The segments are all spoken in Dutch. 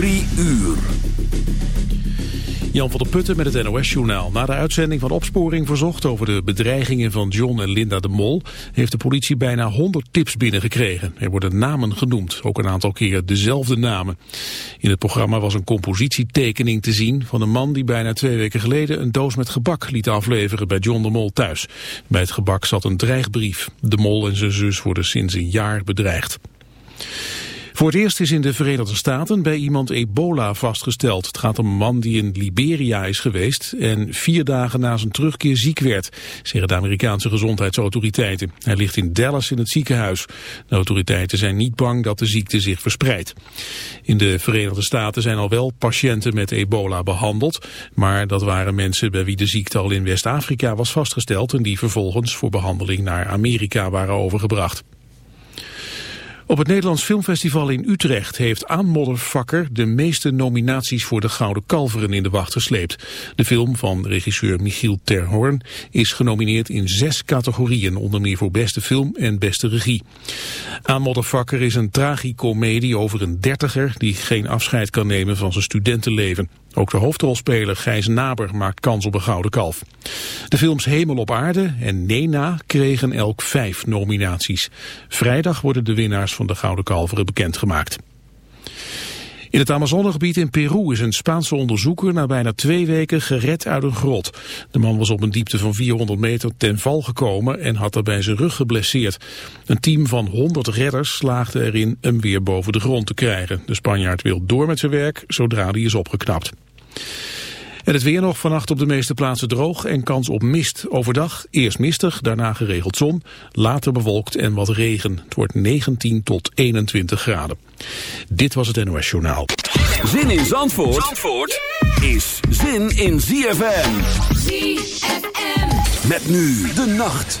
Drie uur. Jan van der Putten met het NOS-journaal. Na de uitzending van Opsporing Verzocht over de bedreigingen van John en Linda de Mol... heeft de politie bijna 100 tips binnengekregen. Er worden namen genoemd, ook een aantal keer dezelfde namen. In het programma was een compositietekening te zien... van een man die bijna twee weken geleden een doos met gebak liet afleveren bij John de Mol thuis. Bij het gebak zat een dreigbrief. De Mol en zijn zus worden sinds een jaar bedreigd. Voor het eerst is in de Verenigde Staten bij iemand ebola vastgesteld. Het gaat om een man die in Liberia is geweest en vier dagen na zijn terugkeer ziek werd, zeggen de Amerikaanse gezondheidsautoriteiten. Hij ligt in Dallas in het ziekenhuis. De autoriteiten zijn niet bang dat de ziekte zich verspreidt. In de Verenigde Staten zijn al wel patiënten met ebola behandeld, maar dat waren mensen bij wie de ziekte al in West-Afrika was vastgesteld en die vervolgens voor behandeling naar Amerika waren overgebracht. Op het Nederlands Filmfestival in Utrecht heeft Aanmoddervakker de meeste nominaties voor de Gouden Kalveren in de wacht gesleept. De film van regisseur Michiel Terhorn is genomineerd in zes categorieën, onder meer voor beste film en beste regie. Aanmoddervakker is een tragicomedie over een dertiger die geen afscheid kan nemen van zijn studentenleven. Ook de hoofdrolspeler Gijs Naber maakt kans op een gouden kalf. De films Hemel op aarde en Nena kregen elk vijf nominaties. Vrijdag worden de winnaars van de gouden kalveren bekendgemaakt. In het Amazonegebied in Peru is een Spaanse onderzoeker na bijna twee weken gered uit een grot. De man was op een diepte van 400 meter ten val gekomen en had daarbij zijn rug geblesseerd. Een team van 100 redders slaagde erin hem weer boven de grond te krijgen. De Spanjaard wil door met zijn werk zodra hij is opgeknapt. En het weer nog vannacht op de meeste plaatsen droog en kans op mist. Overdag eerst mistig, daarna geregeld zon, later bewolkt en wat regen. Het wordt 19 tot 21 graden. Dit was het NOS Journaal. Zin in Zandvoort, Zandvoort is zin in ZFM. ZFM. Met nu de nacht.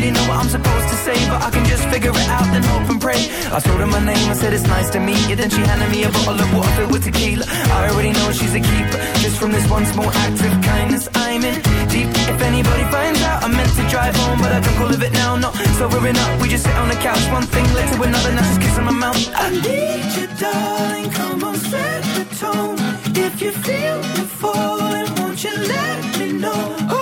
really know what I'm supposed to say, but I can just figure it out and hope and pray. I told her my name, I said it's nice to meet you. Then she handed me a bottle of water filled with tequila. I already know she's a keeper, just from this one small act of kindness. I'm in deep. If anybody finds out, I meant to drive home, but I don't call it now. No, so we're in. We just sit on the couch, one thing led to another, now she's kissing my mouth. I need you, darling. Come on, set the tone. If you feel the falling, won't you let me know?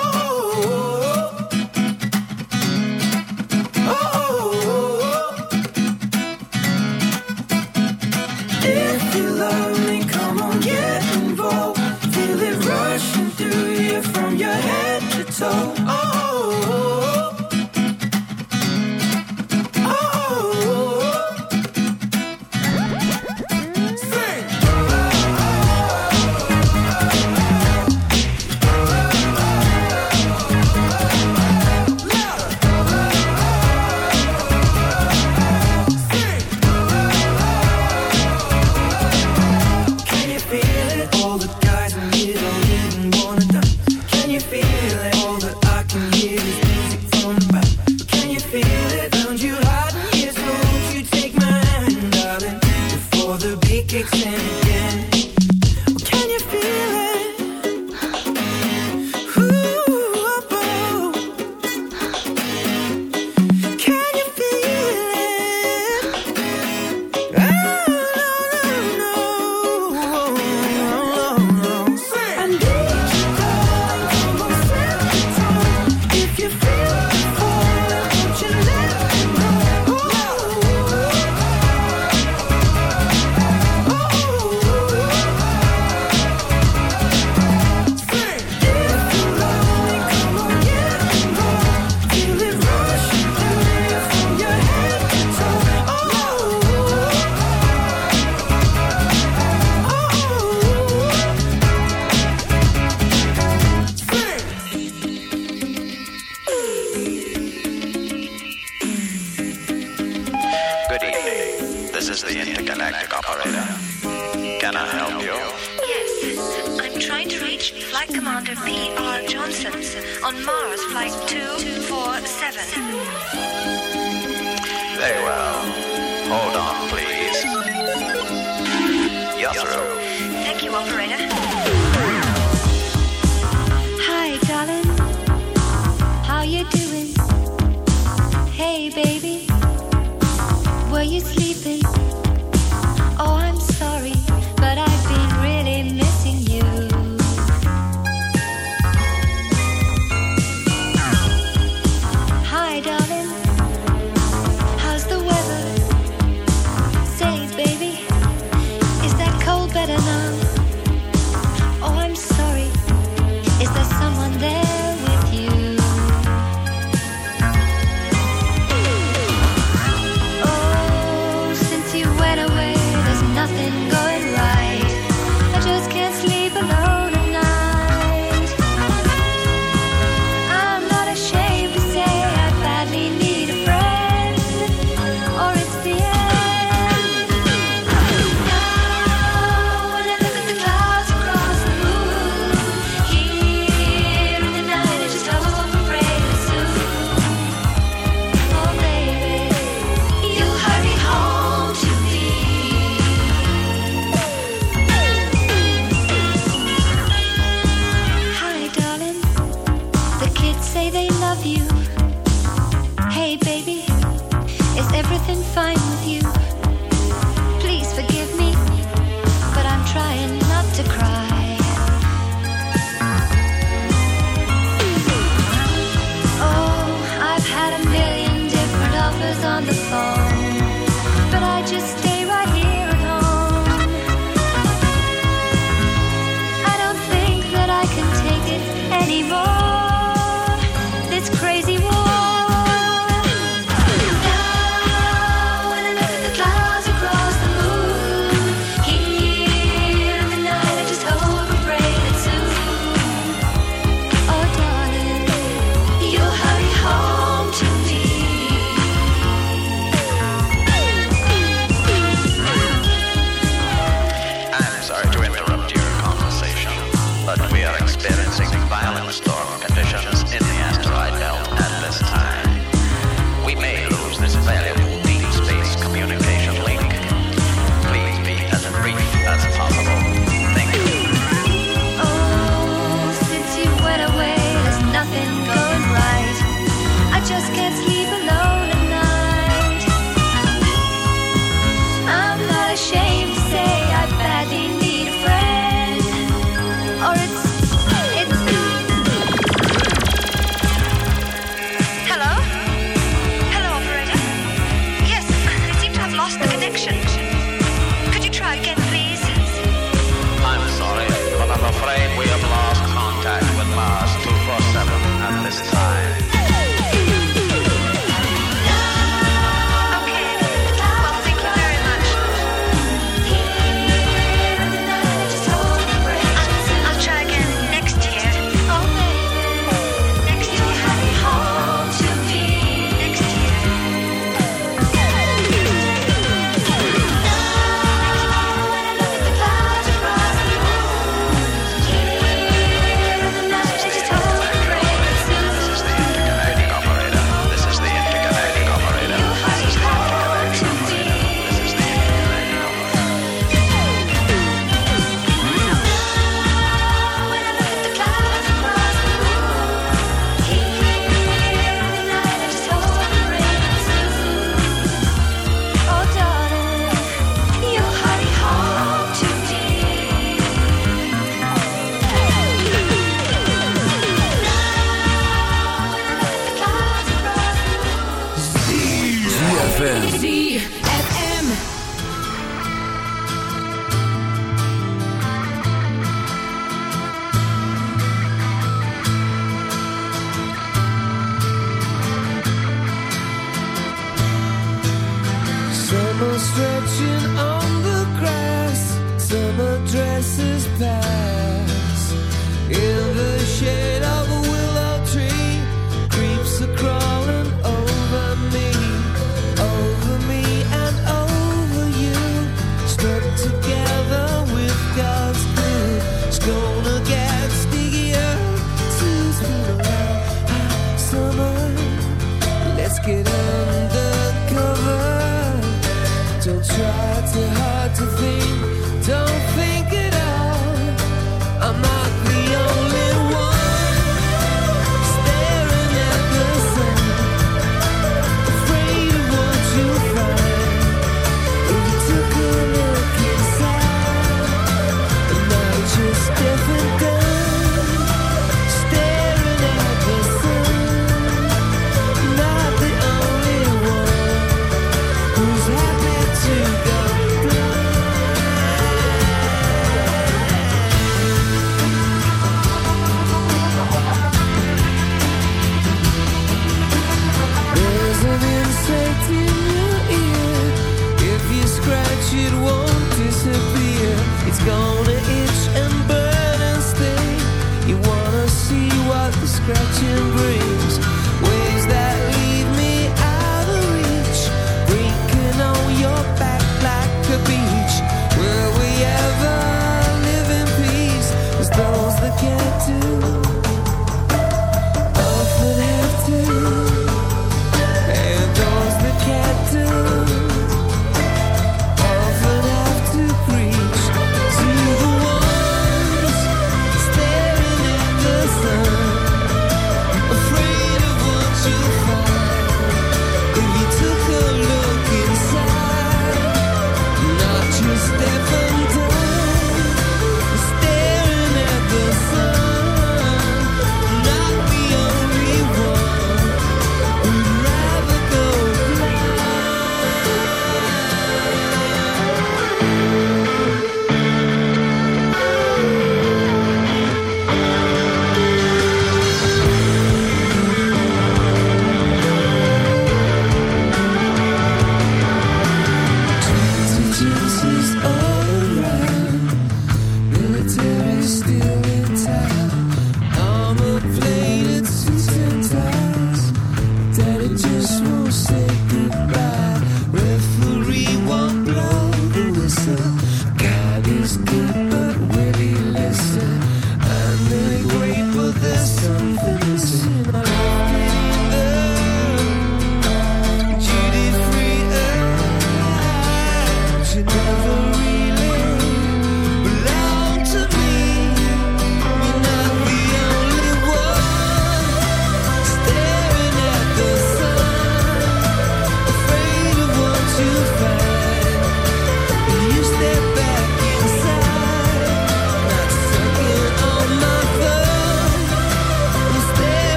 To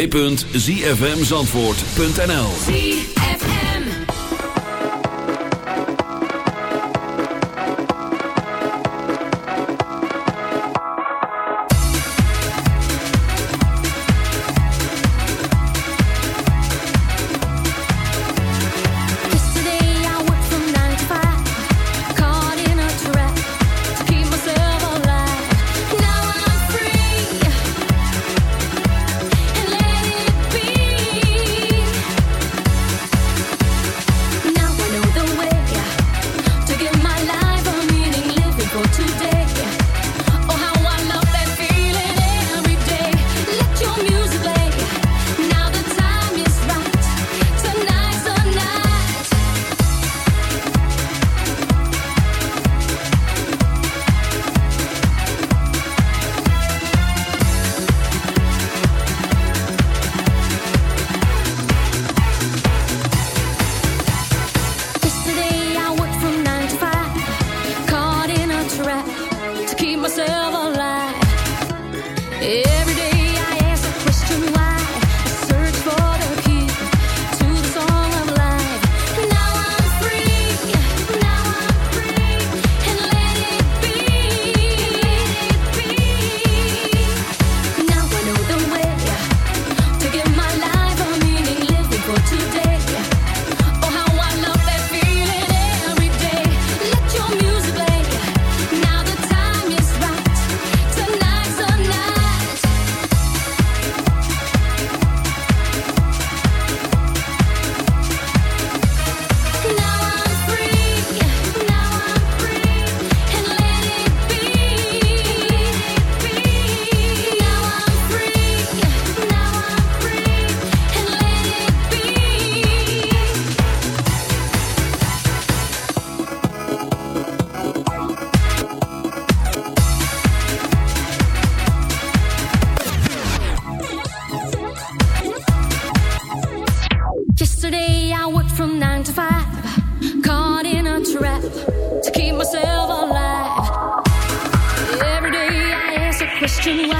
www.zfmzandvoort.nl Keep myself alive. Every day I ask a question why.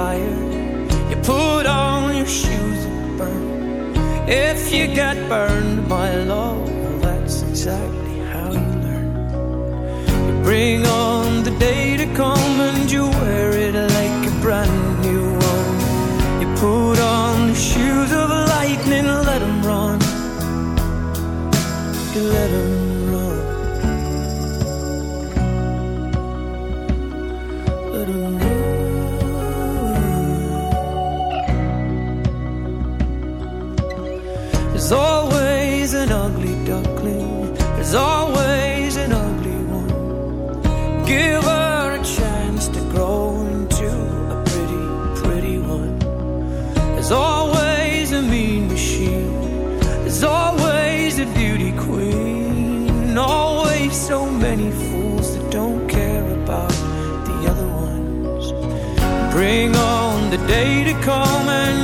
shoes fire. You put on your shoes of burn. If you get burned by love, that's exactly how you learn. You bring on the day to come and you wear it day to come and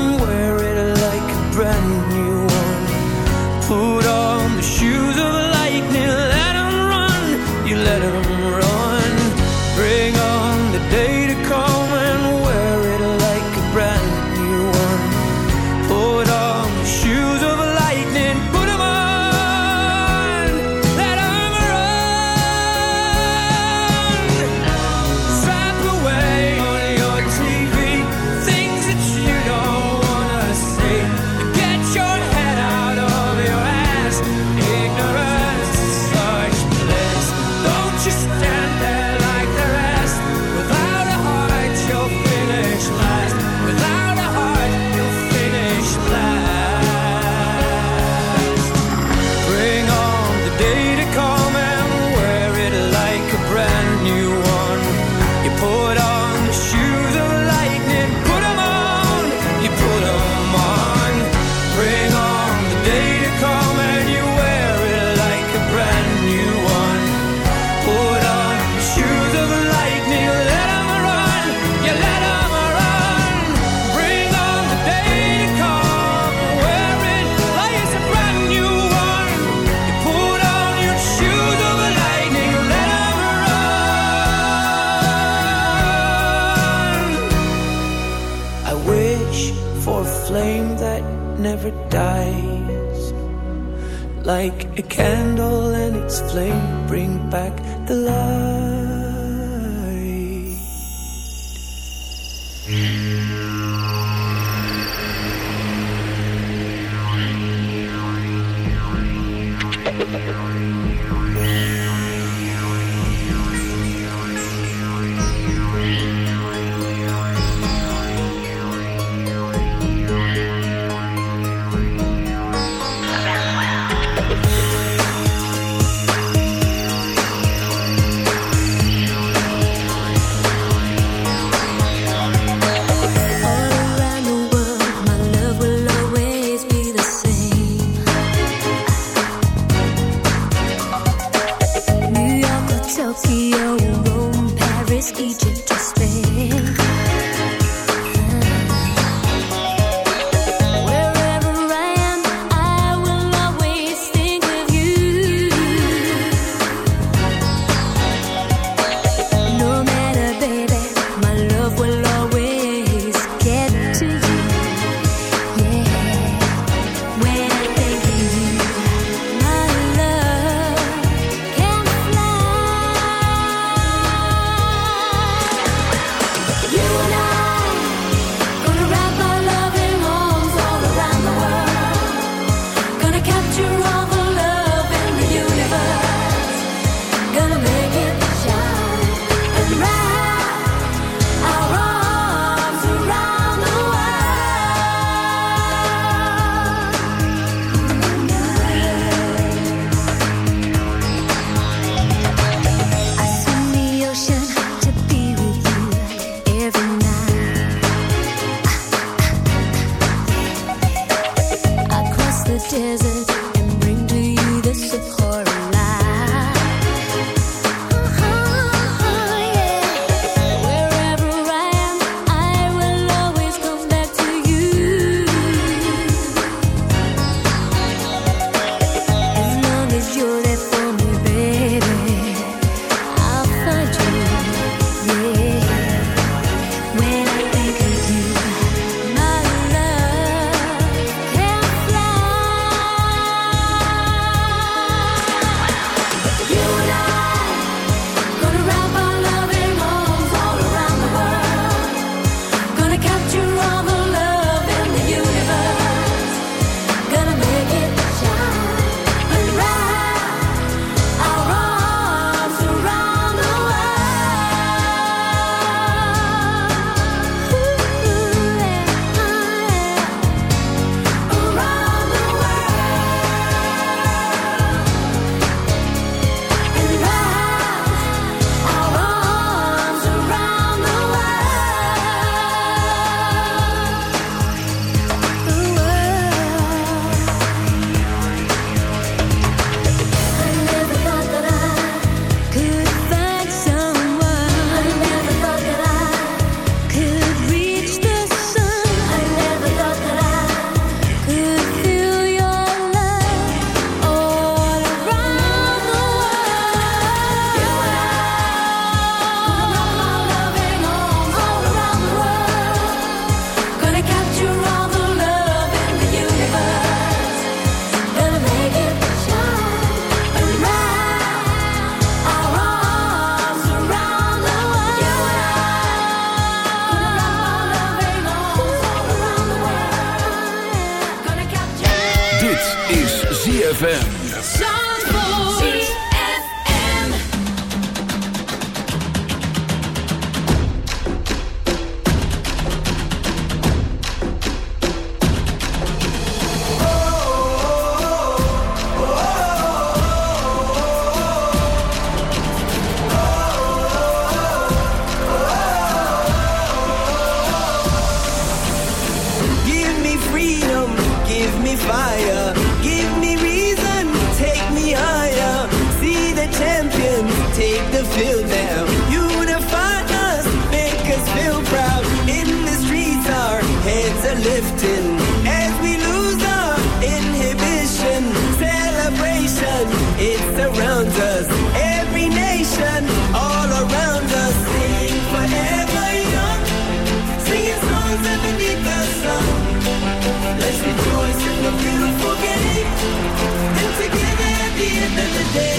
day.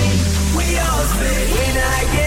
We all spend. When I get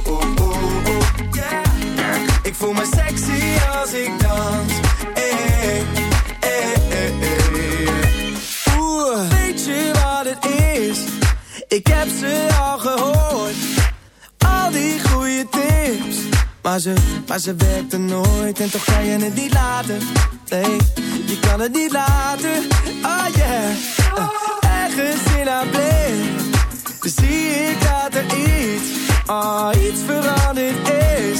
voel me sexy als ik dans. Hey, hey. Oeh, weet je wat het is? Ik heb ze al gehoord. Al die goede tips. Maar ze, maar ze werkte nooit en toch kan je het niet laten. Nee, je kan het niet laten. Oh yeah. Uh, ergens in haar blik. Zie ik dat er iets, oh iets veranderd is.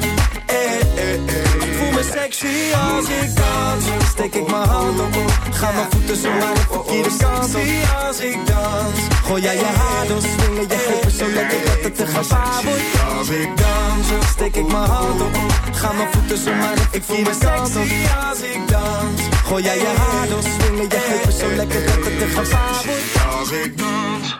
Ik voel me sexy als ik dans. Steek ik mijn hand op, ga mijn voeten zo maar de verkeerde kant op. als ik dans. Gooi jij je haar door, swingen je heupen zo lekker dat het te gevaar wordt. Als ik dans, steek ik mijn hand op, ga mijn voeten zo maar de verkeerde kant op. als ik dans. Gooi jij je haar door, swingen je heupen zo lekker dat het te gevaar wordt. Als ik dans.